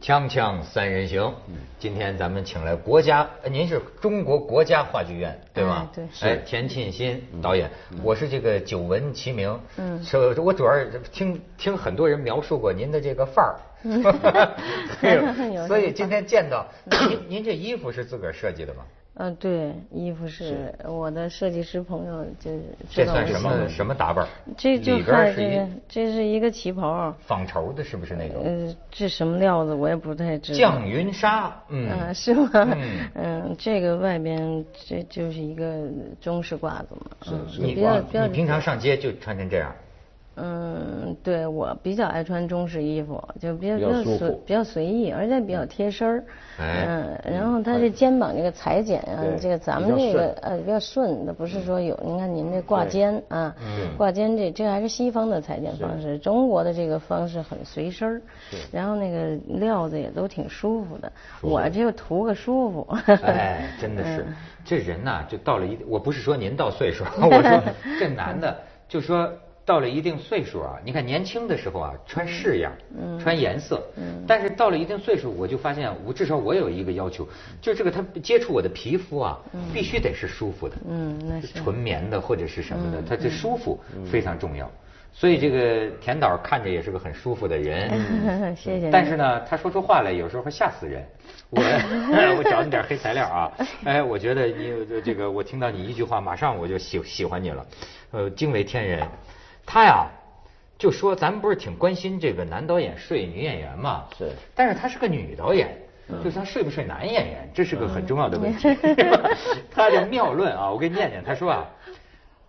锵锵三人行，今天咱们请来国家，呃您是中国国家话剧院对吗？哎对。哎，田沁鑫导演，我是这个久闻其名，嗯。是我主要是听听很多人描述过您的这个范儿，有所以今天见到您，您这衣服是自个儿设计的吗？嗯，对，衣服是我的设计师朋友就是这算什么什么打扮？这就看这个是，这是一个旗袍，纺绸的，是不是那种？嗯，这什么料子我也不太知道。绛云纱，嗯 嗯，是吗？嗯嗯，这个外边这就是一个中式褂子嘛，嗯你比较比较你平常上街就穿成这样？嗯，对我比较爱穿中式衣服，就比较比较随比较随意，而且比较贴身儿。哎嗯，然后它这肩膀这个裁剪啊，这个咱们这个呃比较顺的，不是说有，您看您这挂肩啊，嗯挂肩这这还是西方的裁剪方式，中国的这个方式很随身儿，然后那个料子也都挺舒服的。我这个图个舒服。哎，真的嗯是，这人呐，就到了一，我不是说您到岁数，我说这男的，就说到了一定岁数啊，你看年轻的时候啊，穿式样，嗯穿颜色，但是到了一定岁数，我就发现，我至少我有一个要求，就这个他接触我的皮肤啊，必须得是舒服的，嗯，那是。纯棉的或者是什么的，它这舒服嗯非常重要。所以这个田导看着也是个很舒服的人，谢谢你。但是呢，他说出话来有时候会吓死人。我 我找你点黑材料啊，哎，我觉得你这个，我听到你一句话，马上我就喜喜欢你了，呃，惊为天人。他呀，就说咱们不是挺关心这个男导演睡女演员嘛？是但是她是个女导演，就是她睡不睡男演员，这是个很重要的问题。他的妙论啊，我给你念念，他说啊，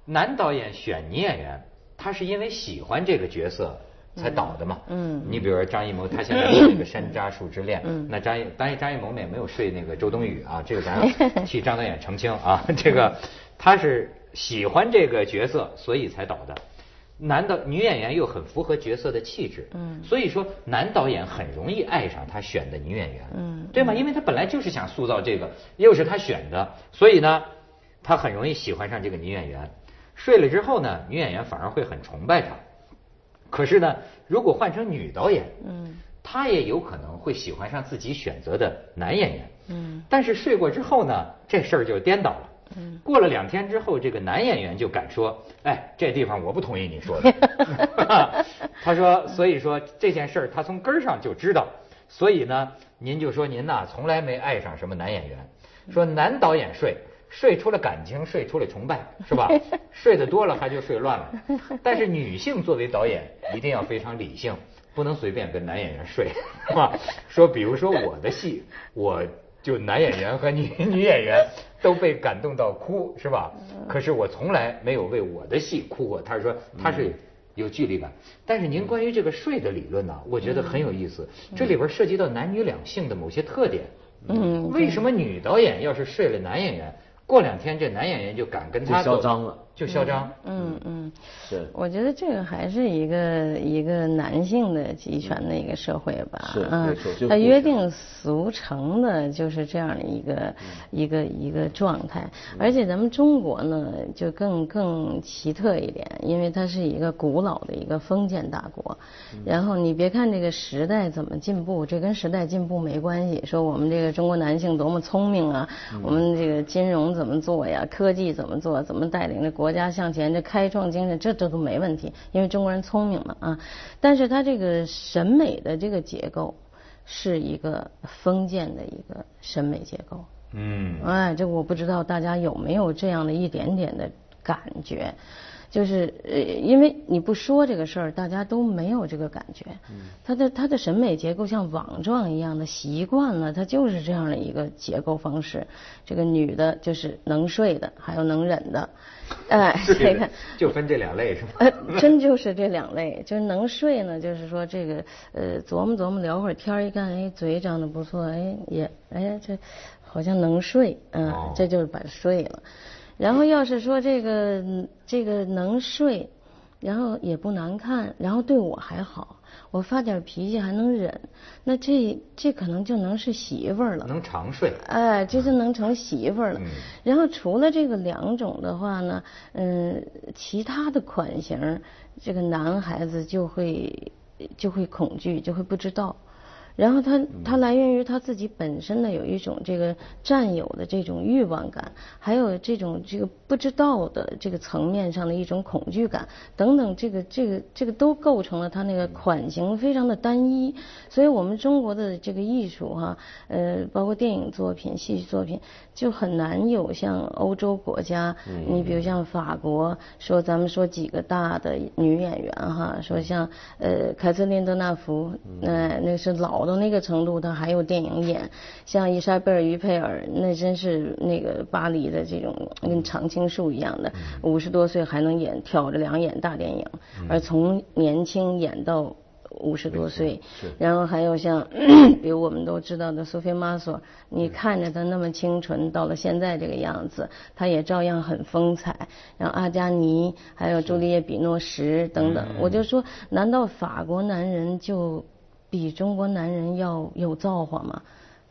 男导演选女演员，他是因为喜欢这个角色才导的嘛。嗯你比如说张艺谋，他现在有那个《山楂树之恋》，嗯那张艺当然张艺谋也没有睡那个周冬雨啊，这个咱替张导演澄清啊，这个他是喜欢这个角色，所以才导的。男的女演员又很符合角色的气质，嗯所以说男导演很容易爱上他选的女演员，嗯对吗？因为他本来就是想塑造这个，又是他选的，所以呢，他很容易喜欢上这个女演员。睡了之后呢，女演员反而会很崇拜他。可是呢，如果换成女导演，嗯她也有可能会喜欢上自己选择的男演员。嗯但是睡过之后呢，这事儿就颠倒了。嗯过了两天之后，这个男演员就敢说：“哎，这地方我不同意你说的。” 他说：“所以说这件事儿他从根儿上就知道。所以呢，您就说您呐从来没爱上什么男演员，说男导演睡睡出了感情，睡出了崇拜，是吧？睡得多了还就睡乱了。但是女性作为导演一定要非常理性，不能随便跟男演员睡，是吧？说比如说我的戏，我就男演员和女女演员都被感动到哭，是吧？可是我从来没有为我的戏哭过。他是说他是有距离感，但是您关于这个睡的理论呢，我觉得很有意思。这里边涉及到男女两性的某些特点。嗯，为什么女导演要是睡了男演员，过两天这男演员就敢跟他就嚣张了，就嚣张？嗯嗯，是。我觉得这个还是一个一个男性的集权的一个社会吧，是嗯没错，他约定俗成的就是这样的一个一个一个状态，而且咱们中国呢就更更奇特一点，因为它是一个古老的一个封建大国，然后你别看这个时代怎么进步，这跟时代进步没关系，说我们这个中国男性多么聪明啊，我们这个金融怎么做呀，科技怎么做，怎么带领着国家向前，这开创精神，这这都没问题，因为中国人聪明嘛啊。但是他这个审美的这个结构是一个封建的一个审美结构。嗯哎，这我不知道大家有没有这样的一点点的感觉，就是呃，因为你不说这个事儿，大家都没有这个感觉。嗯他的他的审美结构像网状一样的习惯了，他就是这样的一个结构方式。这个女的就是能睡的，还有能忍的，哎，这个。就分这两类是吗？呃，真就是这两类，就是能睡呢，就是说这个呃琢磨琢磨聊会儿天儿，一看哎嘴长得不错，哎也哎呀这好像能睡，嗯、哦这就是把它睡了。然后要是说这个嗯这个能睡，然后也不难看，然后对我还好，我发点脾气还能忍，那这这可能就能是媳妇儿了。能长睡。哎，这就能成媳妇儿了。嗯然后除了这个两种的话呢，嗯，其他的款型，这个男孩子就会就会恐惧，就会不知道。然后他他来源于他自己本身的有一种这个占有的这种欲望感，还有这种这个不知道的这个层面上的一种恐惧感等等，这个这个这个都构成了他那个款型非常的单一。所以我们中国的这个艺术哈，呃，包括电影作品、戏剧作品，就很难有像欧洲国家，你比如像法国，说咱们说几个大的女演员哈，说像呃凯瑟琳·德纳福，呃那是老到那个程度，她还有电影演，像伊莎贝尔·于佩尔，那真是那个巴黎的这种跟常青树一样的，五十多岁还能演挑着梁演大电影，而从年轻演到。五十多岁，然后还有像，比如我们都知道的苏菲玛索，你看着她那么清纯，到了现在这个样子，她也照样很风采。然后阿加尼，还有朱丽叶·比诺什等等，我就说，难道法国男人就比中国男人要有造化吗？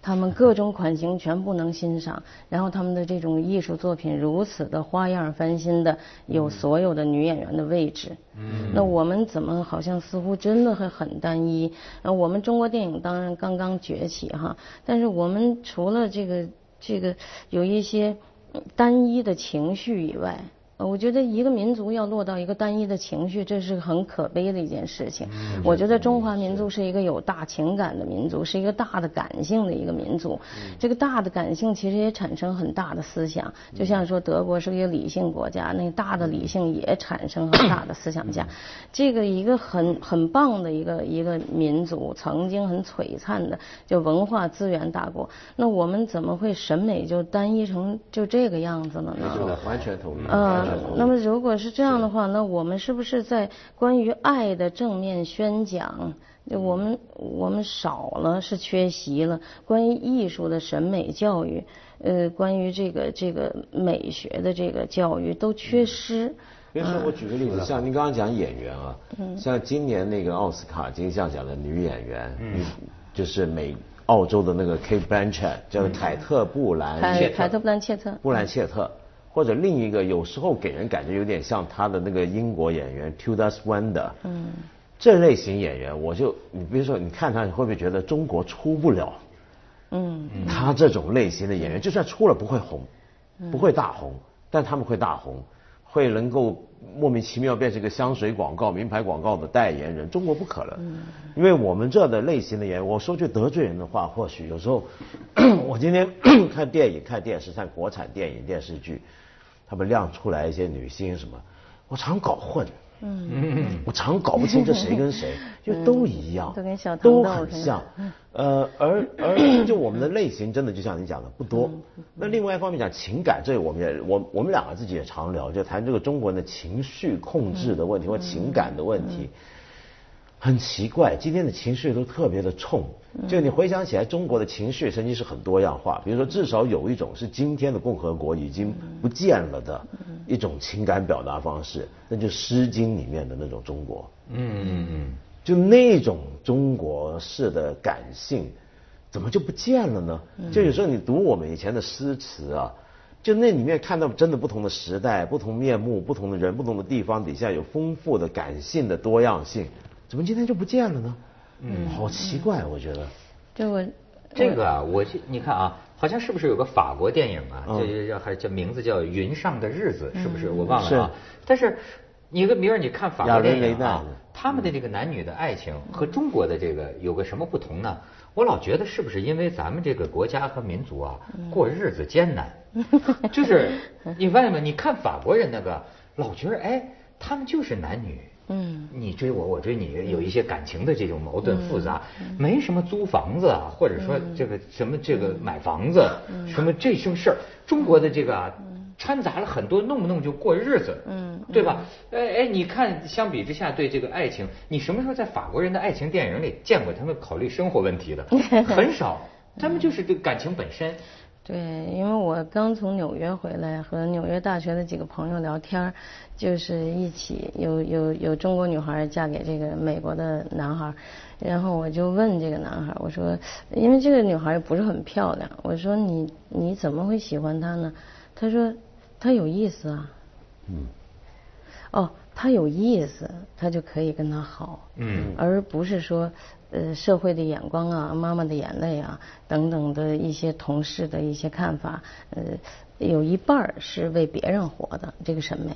他们各种款型全部能欣赏，然后他们的这种艺术作品如此的花样翻新的，有所有的女演员的位置。嗯，那我们怎么好像似乎真的会很单一？那，我们中国电影当然刚刚崛起哈，但是我们除了这个这个有一些单一的情绪以外。我觉得一个民族要落到一个单一的情绪，这是很可悲的一件事情。我觉得中华民族是一个有大情感的民族，是一个大的感性的一个民族。这个大的感性其实也产生很大的思想，就像说德国是一个理性国家，那大的理性也产生很大的思想家。这个一个很很棒的一个一个民族，曾经很璀璨的，就文化资源大国。那我们怎么会审美就单一成就这个样子了呢？完全同意。嗯。那么如果是这样的话，那我们是不是在关于爱的正面宣讲，就我们我们少了，是缺席了？关于艺术的审美教育，呃，关于这个这个美学的这个教育都缺失。比如说，我举个例子，像您刚刚讲演员啊，像今年那个奥斯卡金像奖的女演员，嗯，就是美澳洲的那个 Kate Blanchett，叫凯特·布兰凯特·布兰切特，布兰切特。或者另一个有时候给人感觉有点像他的那个英国演员 Tilda Swander，嗯，这类型演员，我就你比如说，你看他，你会不会觉得中国出不了？嗯，他这种类型的演员，就算出了不会红，不会大红，但他们会大红，会能够莫名其妙变成一个香水广告、名牌广告的代言人。中国不可能，因为我们这的类型的演员，我说句得罪人的话，或许有时候，我今天 看电影、看电视、看国产电影电视剧。他们亮出来一些女星什么，我常搞混，嗯，我常搞不清这谁跟谁，因为都一样，都跟小都很像，呃，而而 就我们的类型真的就像你讲的不多。那另外一方面讲情感，这我们也我我们两个自己也常聊，就谈这个中国人的情绪控制的问题或情感的问题。很奇怪，今天的情绪都特别的冲。就你回想起来，中国的情绪曾经是很多样化。比如说，至少有一种是今天的共和国已经不见了的一种情感表达方式，那就《诗经》里面的那种中国。嗯嗯嗯。就那种中国式的感性，怎么就不见了呢？就有时候你读我们以前的诗词啊，就那里面看到真的不同的时代、不同面目、不同的人、不同的地方底下有丰富的感性的多样性。怎么今天就不见了呢？嗯，好奇怪，我觉得。这我这个啊，我你看啊，好像是不是有个法国电影啊？叫叫还叫名字叫《云上的日子》，是不是？我忘了啊。但是你个明儿你看法国电影啊，他们的这个男女的爱情和中国的这个有个什么不同呢？我老觉得是不是因为咱们这个国家和民族啊过日子艰难？就是你发现没？你看法国人那个，老觉得哎，他们就是男女。嗯，你追我，我追你，有一些感情的这种矛盾复杂，没什么租房子啊，或者说这个什么这个买房子，什么这种事儿，中国的这个啊掺杂了很多，弄不弄就过日子，嗯，对吧？哎哎，你看，相比之下，对这个爱情，你什么时候在法国人的爱情电影里见过他们考虑生活问题的？很少，他们就是对感情本身。对，因为我刚从纽约回来，和纽约大学的几个朋友聊天，就是一起有有有中国女孩嫁给这个美国的男孩，然后我就问这个男孩，我说，因为这个女孩不是很漂亮，我说你你怎么会喜欢她呢？他说她有意思啊。嗯。哦，她有意思，他就可以跟她好。嗯。而不是说呃社会的眼光啊、妈妈的眼泪啊等等的一些同事的一些看法，呃，有一半儿是为别人活的这个审美，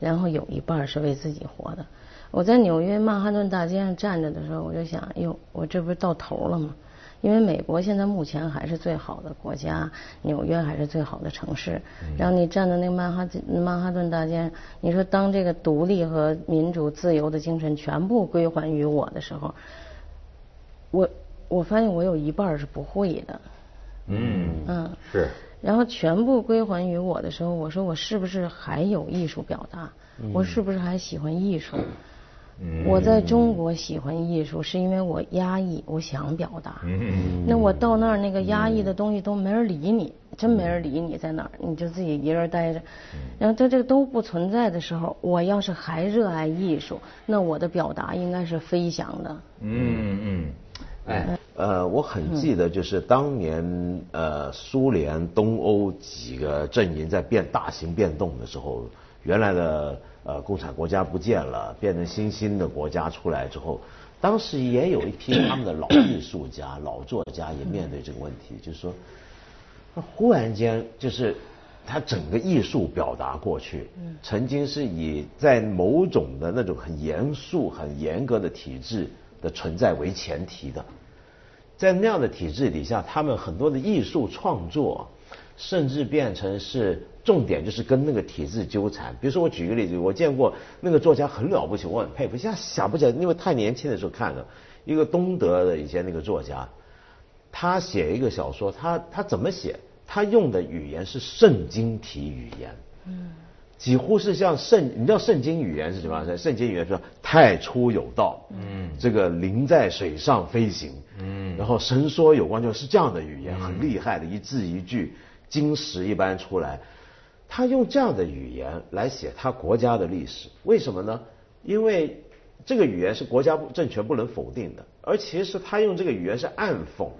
然后有一半儿是为自己活的。我在纽约曼哈顿大街上站着的时候，我就想，哟，我这不是到头了吗？因为美国现在目前还是最好的国家，纽约还是最好的城市。然后你站在那个曼哈顿曼哈顿大街上，你说当这个独立和民主自由的精神全部归还于我的时候，我我发现我有一半是不会的。嗯嗯，是。然后全部归还于我的时候，我说我是不是还有艺术表达？我是不是还喜欢艺术？我在中国喜欢艺术，是因为我压抑，我想表达。那我到那儿，那个压抑的东西都没人理你，真没人理你在哪儿，你就自己一人待着。然后在这个都不存在的时候，我要是还热爱艺术，那我的表达应该是飞翔的。嗯嗯，哎，呃，我很记得，就是当年呃苏联东欧几个阵营在变大型变动的时候，原来的。呃，共产国家不见了，变成新兴的国家出来之后，当时也有一批他们的老艺术家、老作家也面对这个问题，就是说，忽然间就是他整个艺术表达过去，曾经是以在某种的那种很严肃、很严格的体制的存在为前提的，在那样的体制底下，他们很多的艺术创作，甚至变成是。重点就是跟那个体制纠缠。比如说，我举个例子，我见过那个作家很了不起，我很佩服。现在想不起来，因为太年轻的时候看的。一个东德的以前那个作家，他写一个小说，他他怎么写？他用的语言是圣经体语言，嗯，几乎是像圣，你知道圣经语言是什么？圣经语言说太初有道，嗯，这个灵在水上飞行，嗯，然后神说有光，就是这样的语言，很厉害的，一字一句，金石一般出来。他用这样的语言来写他国家的历史，为什么呢？因为这个语言是国家政权不能否定的，而其实他用这个语言是暗讽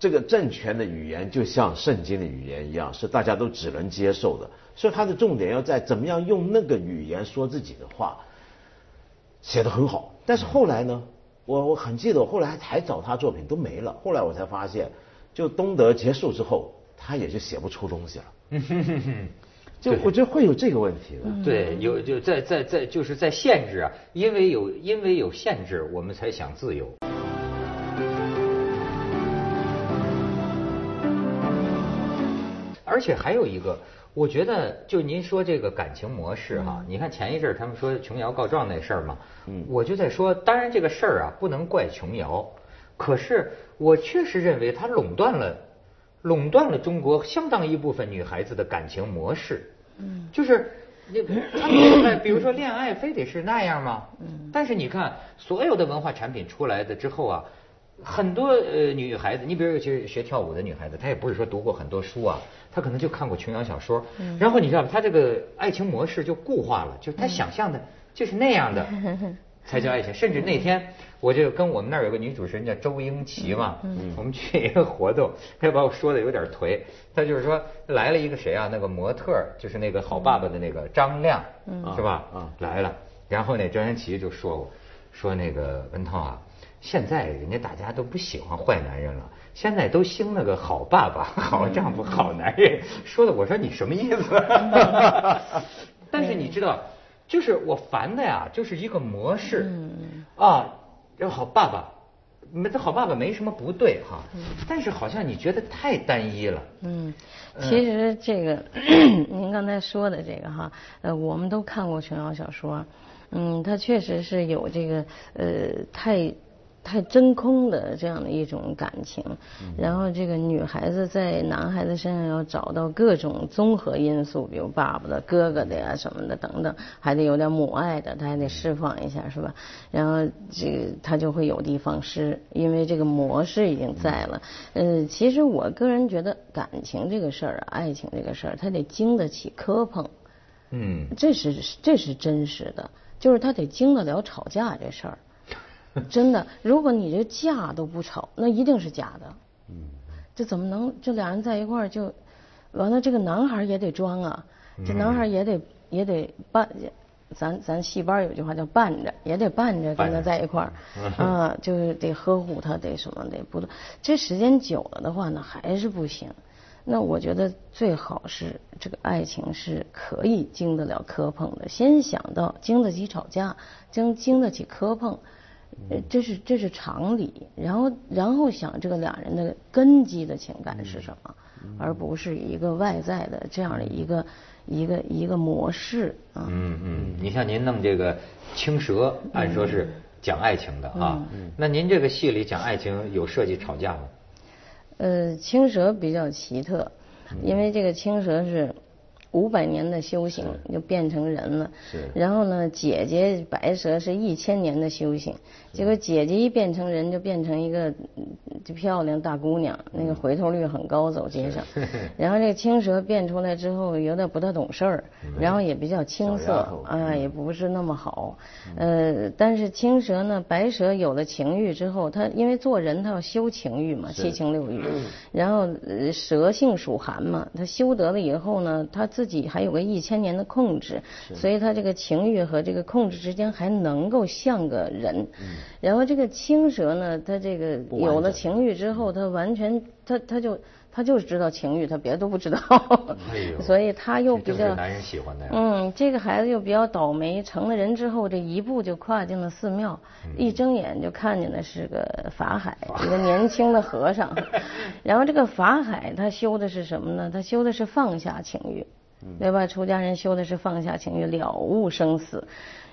这个政权的语言，就像圣经的语言一样，是大家都只能接受的。所以他的重点要在怎么样用那个语言说自己的话，写得很好。但是后来呢，我我很记得，我后来还找他作品都没了。后来我才发现，就东德结束之后，他也就写不出东西了。就我觉得会有这个问题的，对，有就在在在就是在限制啊，因为有因为有限制，我们才想自由。而且还有一个，我觉得就您说这个感情模式哈，你看前一阵他们说琼瑶告状那事儿嘛，嗯，我就在说，当然这个事儿啊不能怪琼瑶，可是我确实认为他垄断了垄断了中国相当一部分女孩子的感情模式。嗯，就是你他们比如说恋爱非得是那样吗？嗯，但是你看所有的文化产品出来的之后啊，很多呃女孩子，你比如尤其是学跳舞的女孩子，她也不是说读过很多书啊，她可能就看过琼瑶小说，然后你知道她这个爱情模式就固化了，就她想象的就是那样的。才叫爱情，甚至那天我就跟我们那儿有个女主持人叫周英琪嘛，我们去一个活动，她把我说的有点颓，她就是说来了一个谁啊，那个模特就是那个好爸爸的那个张亮，是吧？来了，然后呢周英奇就说过，说那个文涛啊，现在人家大家都不喜欢坏男人了，现在都兴那个好爸爸、好丈夫、好男人，说的我说你什么意思？但是你知道。就是我烦的呀，就是一个模式啊，这好爸爸，没这好爸爸没什么不对哈，但是好像你觉得太单一了。嗯，其实这个 您刚才说的这个哈，呃，我们都看过琼瑶小说，嗯，他确实是有这个呃太。太真空的这样的一种感情，然后这个女孩子在男孩子身上要找到各种综合因素，比如爸爸的、哥哥的呀什么的等等，还得有点母爱的，他还得释放一下，是吧？然后这个他就会有的放矢，因为这个模式已经在了。嗯，其实我个人觉得感情这个事儿啊，爱情这个事儿，他得经得起磕碰。嗯，这是这是真实的，就是他得经得了吵架这事儿。真的，如果你这架都不吵，那一定是假的。嗯，这怎么能？这俩人在一块儿就完了？这个男孩也得装啊，这男孩也得也得扮咱咱戏班有句话叫伴着，也得伴着跟他在一块儿，啊，就是得呵护他，得什么得不，这时间久了的话呢，还是不行。那我觉得最好是这个爱情是可以经得了磕碰的，先想到经得起吵架，经经得起磕碰，呃，这是这是常理，然后然后想这个两人的根基的情感是什么，而不是一个外在的这样的一个一个一个模式啊。嗯嗯，你像您弄这个青蛇，按说是讲爱情的啊，那您这个戏里讲爱情有涉及吵架吗？呃，青蛇比较奇特，因为这个青蛇是五百年的修行就变成人了。是。然后呢，姐姐白蛇是一千年的修行，结果姐姐一变成人就变成一个就漂亮大姑娘，那个回头率很高，走街上。然后这个青蛇变出来之后有点不太懂事儿，然后也比较青涩啊，也不是那么好。呃，但是青蛇呢，白蛇有了情欲之后，他因为做人他要修情欲嘛，七情六欲。然后蛇性属寒嘛，他修得了以后呢，他自己还有个一千年的控制，所以他这个情欲和这个控制之间还能够像个人。然后这个青蛇呢，他这个有了情欲之后，他完全他他就。他就是知道情欲，他别的都不知道，所以他又比较男人喜欢的。嗯，这个孩子又比较倒霉，成了人之后，这一步就跨进了寺庙，一睁眼就看见的是个法海，一个年轻的和尚。然后这个法海他修的是什么呢？他修的是放下情欲，对吧？出家人修的是放下情欲，了悟生死。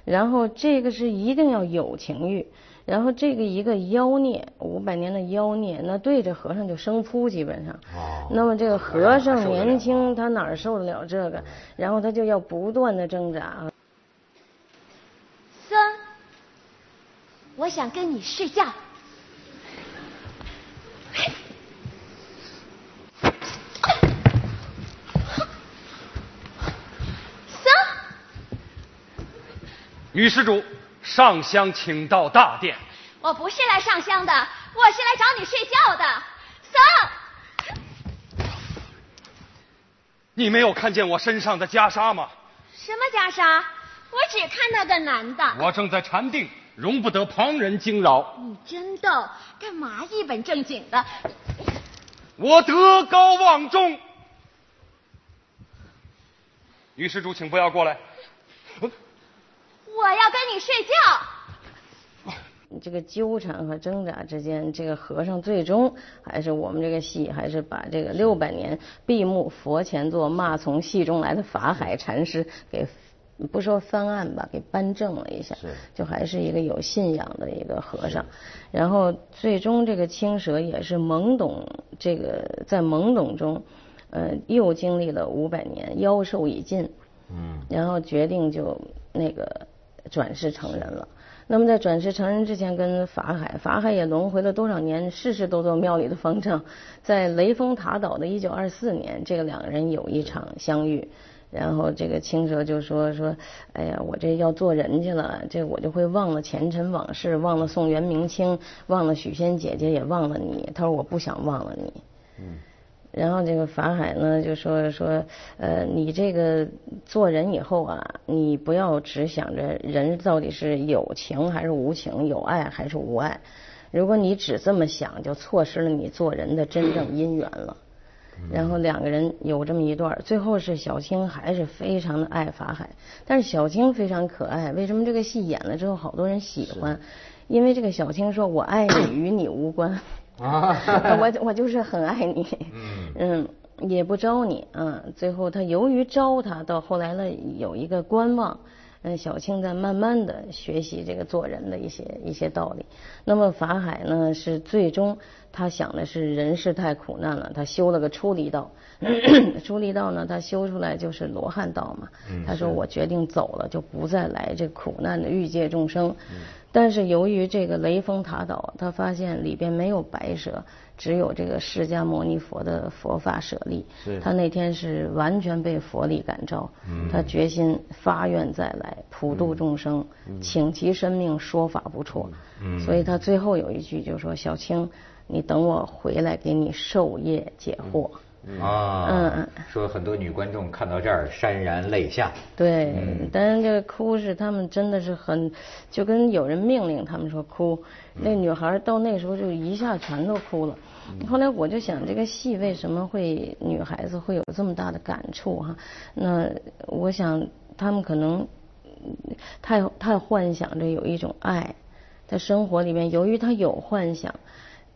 然后这个是一定要有情欲。然后这个一个妖孽，五百年的妖孽，那对着和尚就生扑，基本上。哦。那么这个和尚年轻，他哪受得了这个？然后他就要不断的挣扎。三，我想跟你睡觉。女施主。上香，请到大殿。我不是来上香的，我是来找你睡觉的。僧，你没有看见我身上的袈裟吗？什么袈裟？我只看到个男的。我正在禅定，容不得旁人惊扰。你真逗，干嘛一本正经的？我德高望重。女施主，请不要过来。我要跟你睡觉。这个纠缠和挣扎之间，这个和尚最终还是我们这个戏，还是把这个六百年闭目佛前坐，骂从戏中来的法海禅师给不说翻案吧，给扳正了一下，就还是一个有信仰的一个和尚。然后最终这个青蛇也是懵懂，这个在懵懂中，呃，又经历了五百年，妖兽已尽，嗯，然后决定就那个。转世成人了。那么在转世成人之前，跟法海，法海也轮回了多少年，世世都做庙里的方丈。在雷峰塔岛的一九二四年，这个两个人有一场相遇。然后这个青蛇就说说，哎呀，我这要做人去了，这我就会忘了前尘往事，忘了宋元明清，忘了许仙姐姐，也忘了你。他说我不想忘了你。嗯。然后这个法海呢就说说，呃，你这个做人以后啊，你不要只想着人到底是有情还是无情，有爱还是无爱。如果你只这么想，就错失了你做人的真正姻缘了。然后两个人有这么一段，最后是小青还是非常的爱法海，但是小青非常可爱。为什么这个戏演了之后好多人喜欢？因为这个小青说：“我爱你与你无关。” 啊，我我就是很爱你，嗯，也不招你，嗯，最后他由于招他，到后来呢有一个观望，嗯，小青在慢慢的学习这个做人的一些一些道理。那么法海呢是最终他想的是人世太苦难了，他修了个出离道，出离道呢他修出来就是罗汉道嘛，他说我决定走了，就不再来这苦难的欲界众生。但是由于这个雷峰塔岛，他发现里边没有白蛇，只有这个释迦牟尼佛的佛法舍利。他那天是完全被佛力感召，他决心发愿再来普度众生，请其生命说法不辍。所以他最后有一句就说：“小青，你等我回来给你授业解惑。”啊，嗯嗯说很多女观众看到这儿潸然泪下。对，但是这个哭是他们真的是很，就跟有人命令他们说哭，那女孩到那时候就一下全都哭了。后来我就想，这个戏为什么会女孩子会有这么大的感触哈？那我想他们可能太太幻想着有一种爱，在生活里面，由于他有幻想。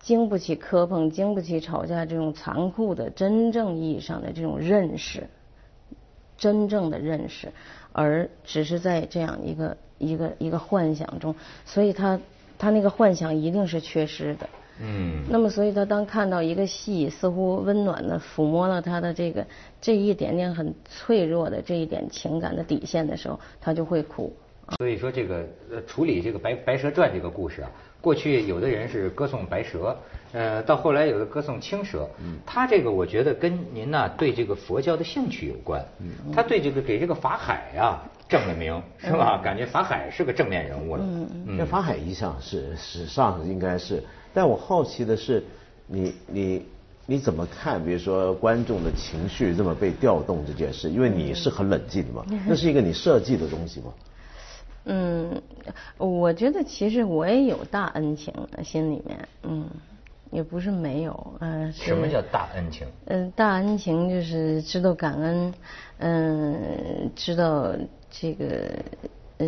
经不起磕碰，经不起吵架，这种残酷的、真正意义上的这种认识，真正的认识，而只是在这样一个一个一个幻想中，所以他他那个幻想一定是缺失的。嗯。那么，所以他当看到一个戏似乎温暖的抚摸了他的这个这一点点很脆弱的这一点情感的底线的时候，他就会哭。所以说，这个呃，处理这个《白白蛇传》这个故事啊。过去有的人是歌颂白蛇，呃，到后来有的歌颂青蛇。嗯，他这个我觉得跟您呐对这个佛教的兴趣有关。嗯，他对这个给这个法海呀正了名，是吧？感觉法海是个正面人物了。嗯嗯。那法海一向是史上应该是，但我好奇的是，你你你怎么看？比如说观众的情绪这么被调动这件事，因为你是很冷静的嘛，那是一个你设计的东西吗？嗯，我觉得其实我也有大恩情，心里面，嗯，也不是没有，嗯。什么叫大恩情？嗯，大恩情就是知道感恩，嗯，知道这个呃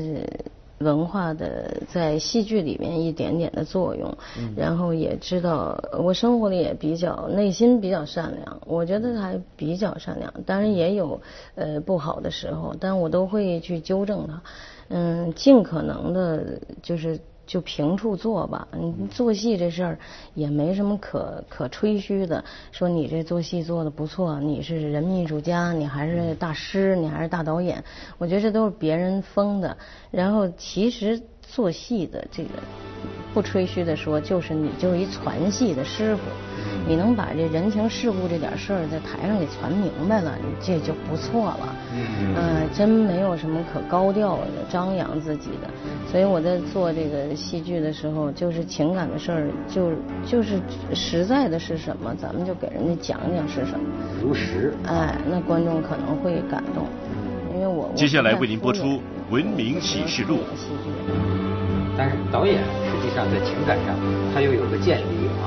文化的在戏剧里面一点点的作用，然后也知道我生活里也比较内心比较善良，我觉得还比较善良，当然也有呃不好的时候，但我都会去纠正它。嗯，尽可能的，就是就平处做吧。你做戏这事儿也没什么可可吹嘘的，说你这做戏做的不错，你是人民艺术家，你还是大师，你还是大导演。我觉得这都是别人封的。然后其实做戏的这个不吹嘘的说，就是你就是一传戏的师傅。你能把这人情世故这点事儿在台上给传明白了，你这就不错了。嗯嗯，真没有什么可高调的张扬自己的。所以我在做这个戏剧的时候，就是情感的事儿，就就是实在的是什么，咱们就给人家讲讲是什么。如实。哎，那观众可能会感动，因为我接下来为您播出《文明启示录》。戏剧。但是导演实际上在情感上，他又有个见离啊。